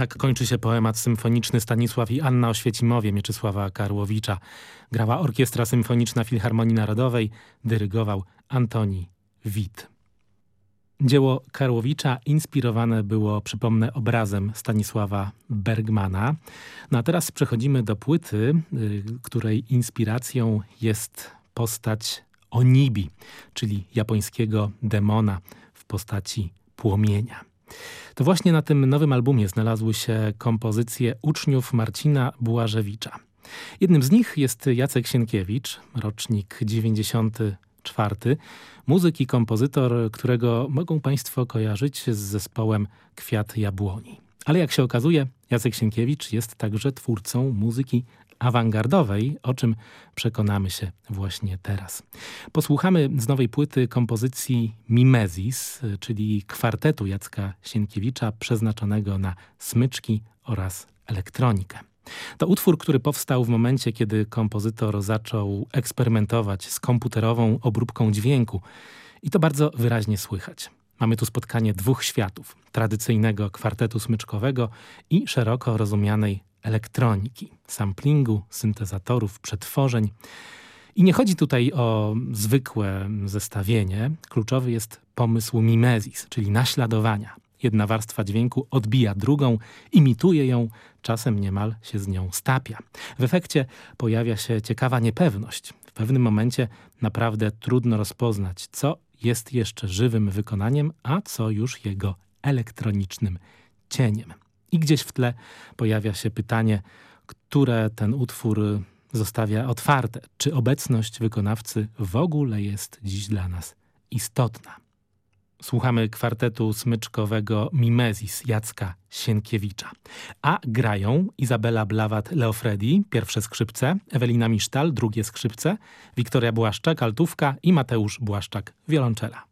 Tak kończy się poemat symfoniczny Stanisław i Anna Oświecimowie Mieczysława Karłowicza. Grała Orkiestra Symfoniczna Filharmonii Narodowej, dyrygował Antoni Wit. Dzieło Karłowicza inspirowane było, przypomnę, obrazem Stanisława Bergmana. No a teraz przechodzimy do płyty, y, której inspiracją jest postać Onibi, czyli japońskiego demona w postaci płomienia. To właśnie na tym nowym albumie znalazły się kompozycje uczniów Marcina Bułażewicza. Jednym z nich jest Jacek Sienkiewicz, rocznik 94, muzyk i kompozytor, którego mogą Państwo kojarzyć z zespołem Kwiat Jabłoni. Ale jak się okazuje, Jacek Sienkiewicz jest także twórcą muzyki awangardowej, o czym przekonamy się właśnie teraz. Posłuchamy z nowej płyty kompozycji Mimesis, czyli kwartetu Jacka Sienkiewicza przeznaczonego na smyczki oraz elektronikę. To utwór, który powstał w momencie, kiedy kompozytor zaczął eksperymentować z komputerową obróbką dźwięku i to bardzo wyraźnie słychać. Mamy tu spotkanie dwóch światów, tradycyjnego kwartetu smyczkowego i szeroko rozumianej elektroniki, samplingu, syntezatorów, przetworzeń. I nie chodzi tutaj o zwykłe zestawienie. Kluczowy jest pomysł mimezis, czyli naśladowania. Jedna warstwa dźwięku odbija drugą, imituje ją, czasem niemal się z nią stapia. W efekcie pojawia się ciekawa niepewność. W pewnym momencie naprawdę trudno rozpoznać, co jest jeszcze żywym wykonaniem, a co już jego elektronicznym cieniem. I gdzieś w tle pojawia się pytanie, które ten utwór zostawia otwarte. Czy obecność wykonawcy w ogóle jest dziś dla nas istotna? Słuchamy kwartetu smyczkowego Mimezis Jacka Sienkiewicza. A grają Izabela Blawat-Leofredi, pierwsze skrzypce, Ewelina Misztal, drugie skrzypce, Wiktoria Błaszczak, altówka i Mateusz Błaszczak, wiolonczela.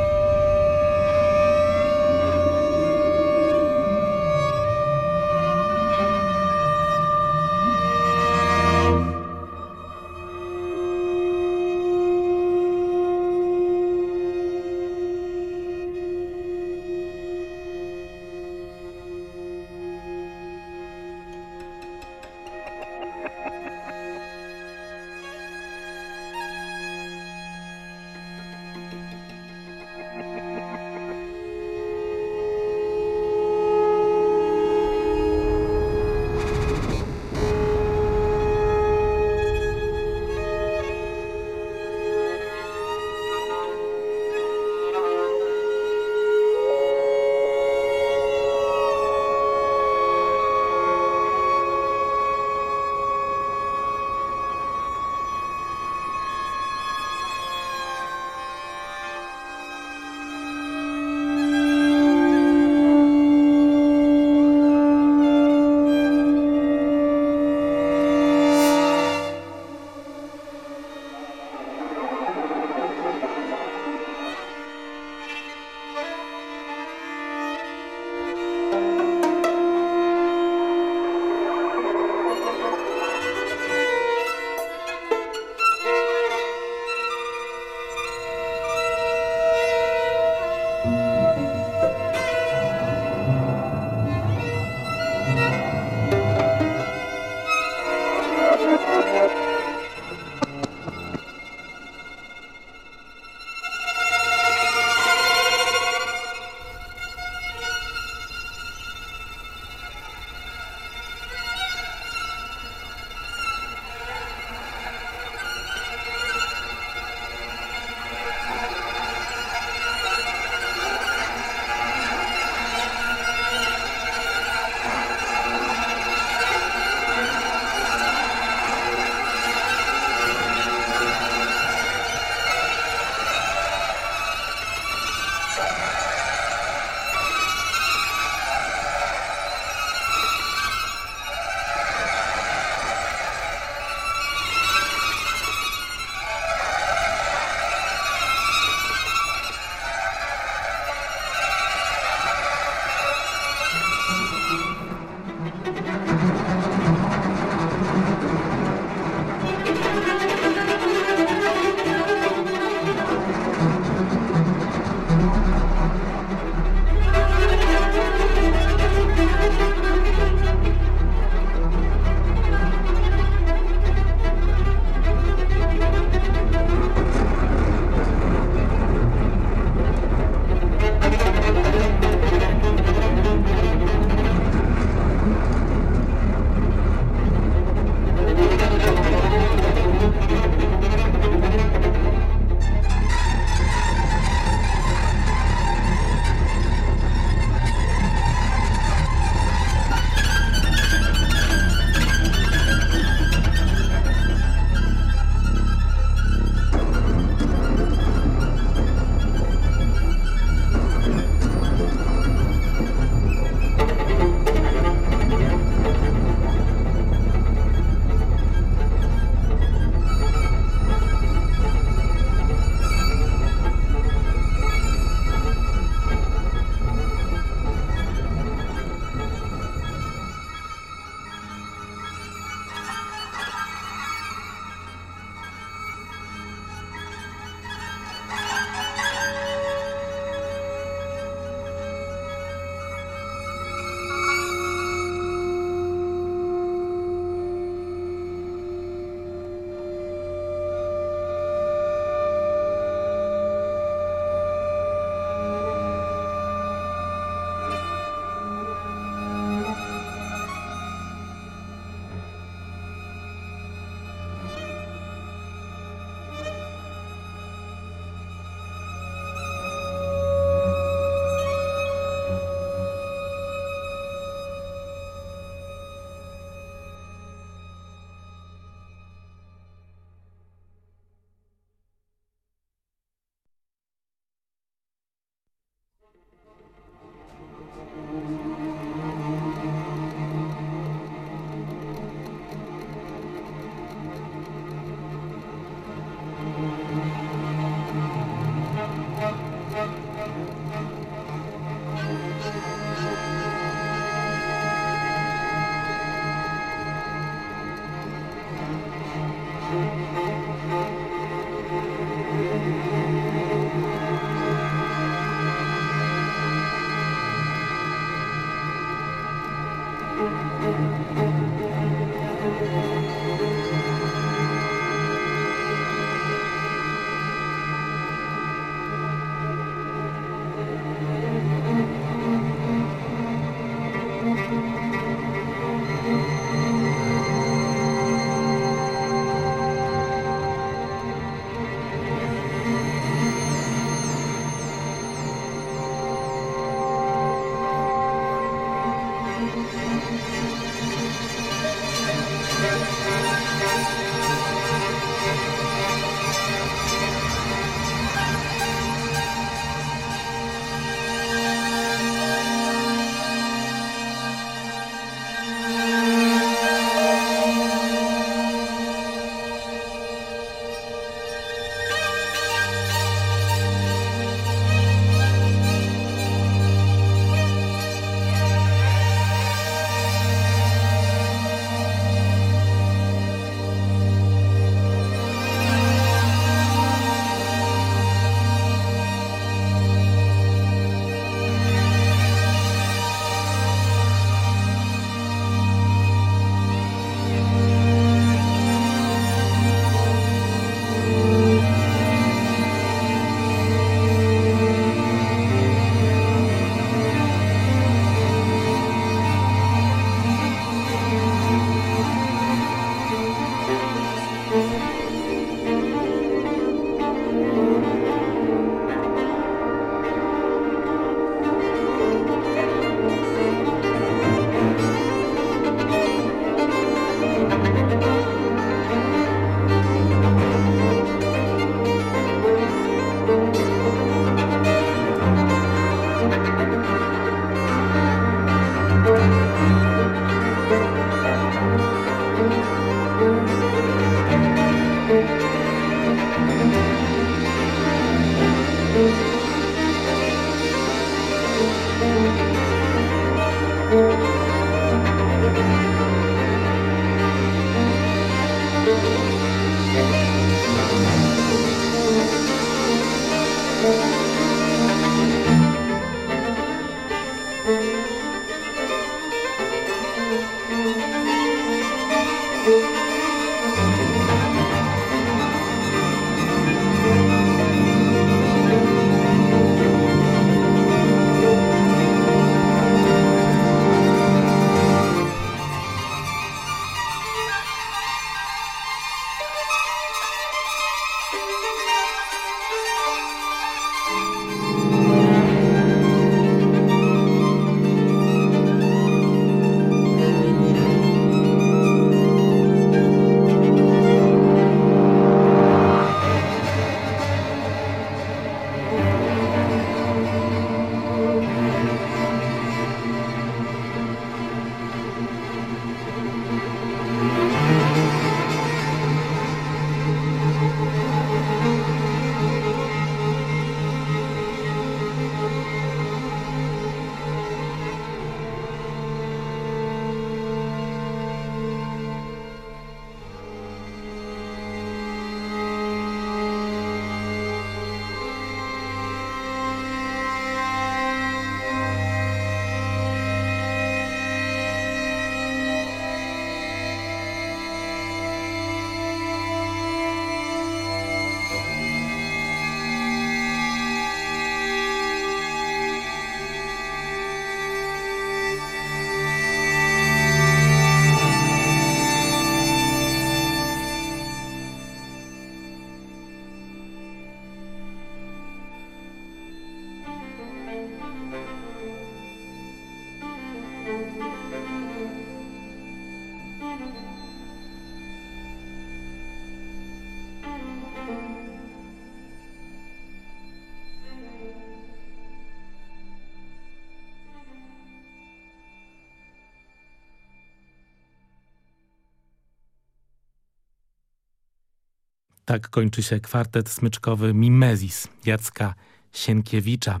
Tak kończy się kwartet smyczkowy Mimezis Jacka Sienkiewicza.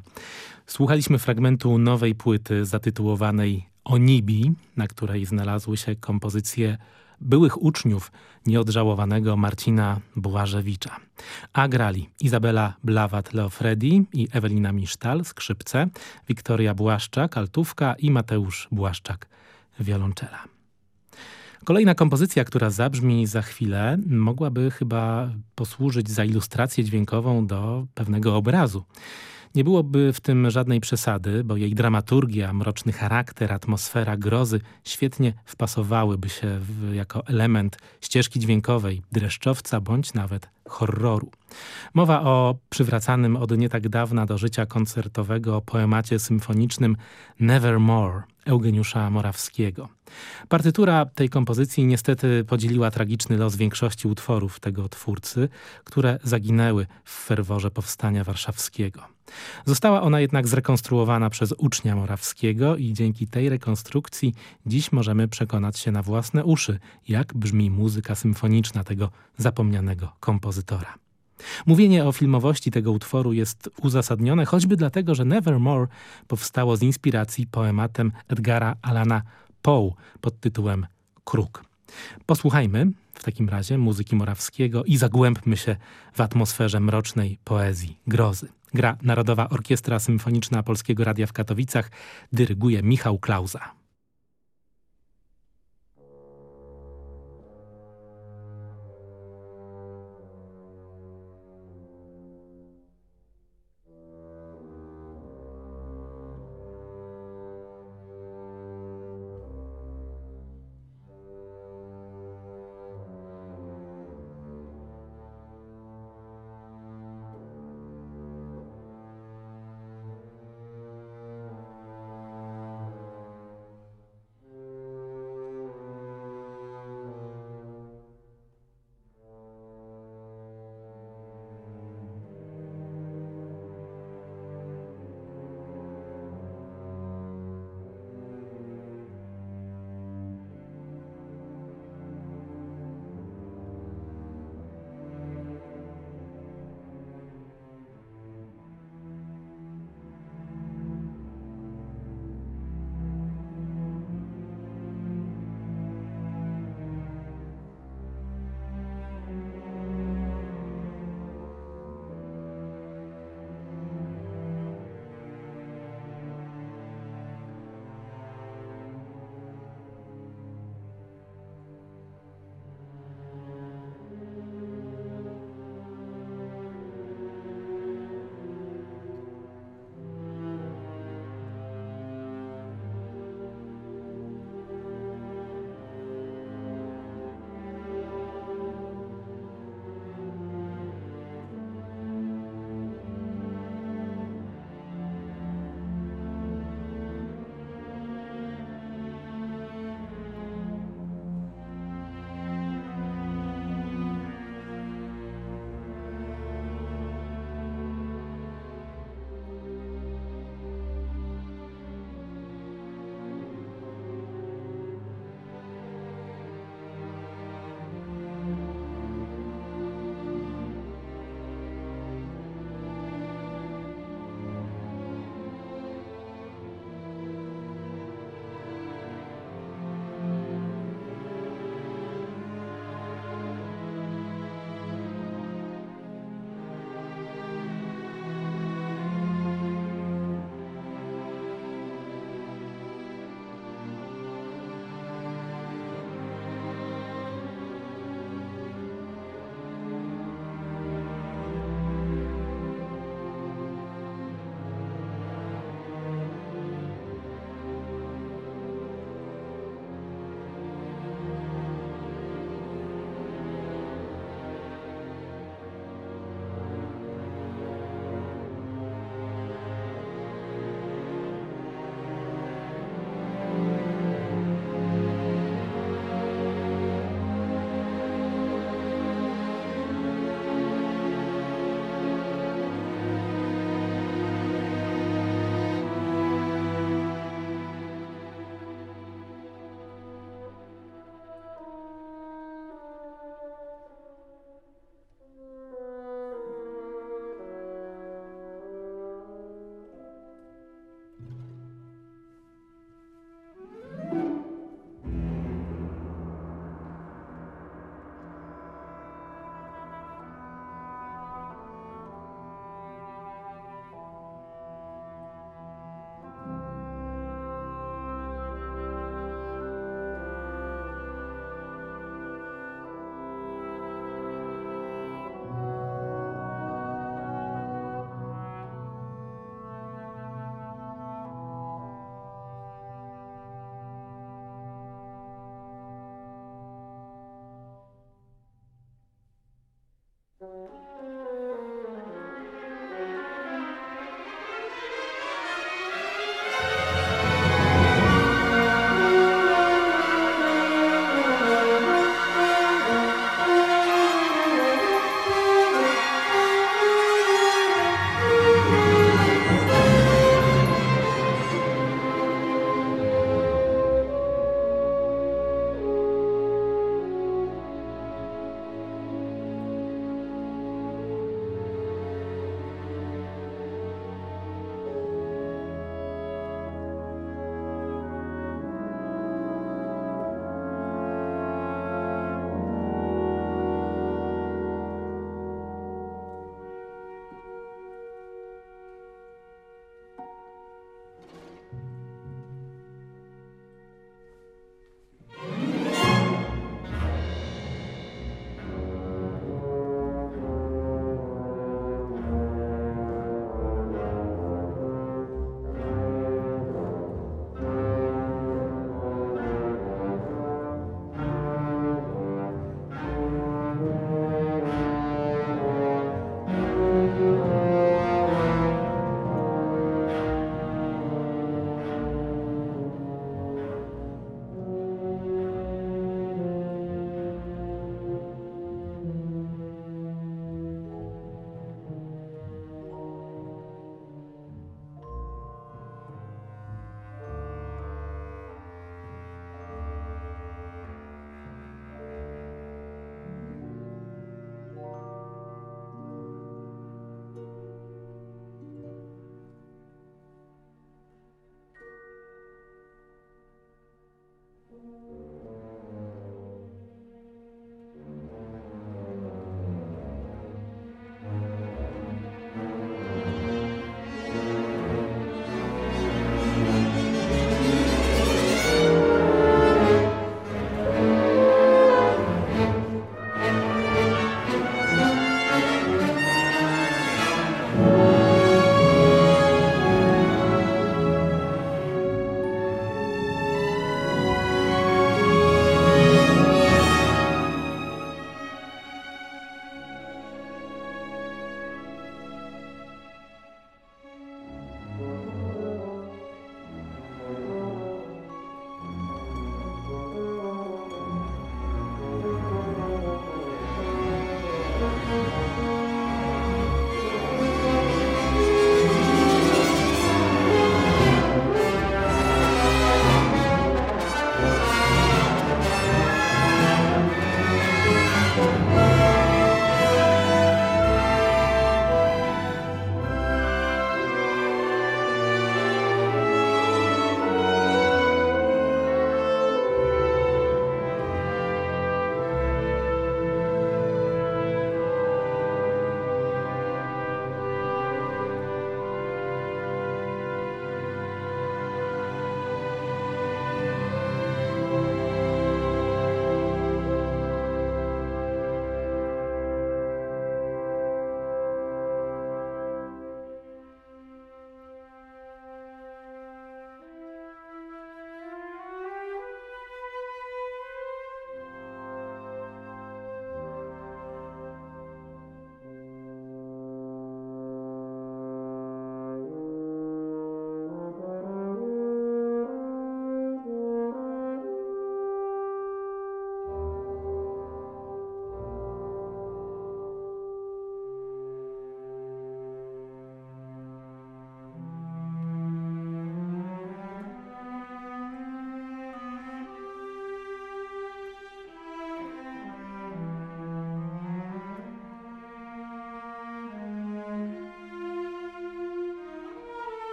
Słuchaliśmy fragmentu nowej płyty zatytułowanej Onibi, na której znalazły się kompozycje byłych uczniów nieodżałowanego Marcina Błażewicza. A grali Izabela Blawat-Leofredi i Ewelina Misztal, skrzypce, Wiktoria Błaszczak, altówka i Mateusz Błaszczak, wiolonczela. Kolejna kompozycja, która zabrzmi za chwilę, mogłaby chyba posłużyć za ilustrację dźwiękową do pewnego obrazu. Nie byłoby w tym żadnej przesady, bo jej dramaturgia, mroczny charakter, atmosfera grozy świetnie wpasowałyby się w, jako element ścieżki dźwiękowej, dreszczowca bądź nawet horroru. Mowa o przywracanym od nie tak dawna do życia koncertowego poemacie symfonicznym Nevermore Eugeniusza Morawskiego. Partytura tej kompozycji niestety podzieliła tragiczny los większości utworów tego twórcy, które zaginęły w ferworze powstania warszawskiego. Została ona jednak zrekonstruowana przez ucznia Morawskiego i dzięki tej rekonstrukcji dziś możemy przekonać się na własne uszy, jak brzmi muzyka symfoniczna tego zapomnianego kompozytora. Mówienie o filmowości tego utworu jest uzasadnione choćby dlatego, że Nevermore powstało z inspiracji poematem Edgara Alana Poe pod tytułem Kruk. Posłuchajmy w takim razie muzyki Morawskiego i zagłębmy się w atmosferze mrocznej poezji, grozy. Gra Narodowa Orkiestra Symfoniczna Polskiego Radia w Katowicach, dyryguje Michał Klauza.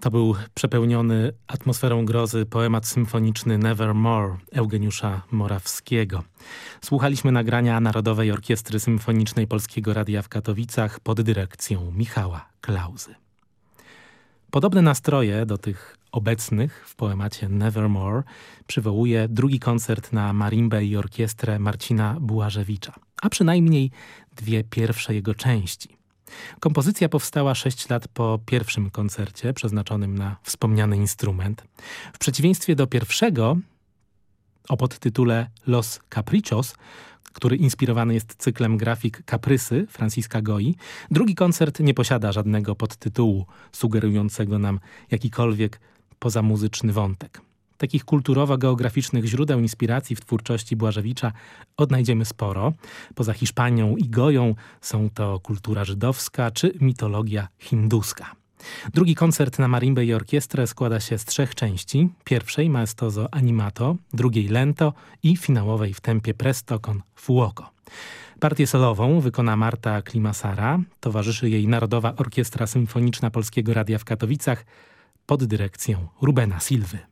To był przepełniony atmosferą grozy poemat symfoniczny Nevermore Eugeniusza Morawskiego. Słuchaliśmy nagrania Narodowej Orkiestry Symfonicznej Polskiego Radia w Katowicach pod dyrekcją Michała Klauzy. Podobne nastroje do tych obecnych w poemacie Nevermore przywołuje drugi koncert na marimbę i orkiestrę Marcina Bułażewicza, a przynajmniej dwie pierwsze jego części. Kompozycja powstała sześć lat po pierwszym koncercie przeznaczonym na wspomniany instrument. W przeciwieństwie do pierwszego o podtytule Los Caprichos, który inspirowany jest cyklem grafik Kaprysy Franciska Goi, drugi koncert nie posiada żadnego podtytułu sugerującego nam jakikolwiek pozamuzyczny wątek. Takich kulturowo-geograficznych źródeł inspiracji w twórczości Błażewicza odnajdziemy sporo. Poza Hiszpanią i Goją są to kultura żydowska czy mitologia hinduska. Drugi koncert na marimbę i orkiestrę składa się z trzech części. Pierwszej maestoso animato, drugiej lento i finałowej w tempie presto con fuoco. Partię solową wykona Marta Klimasara, towarzyszy jej Narodowa Orkiestra Symfoniczna Polskiego Radia w Katowicach pod dyrekcją Rubena Silwy.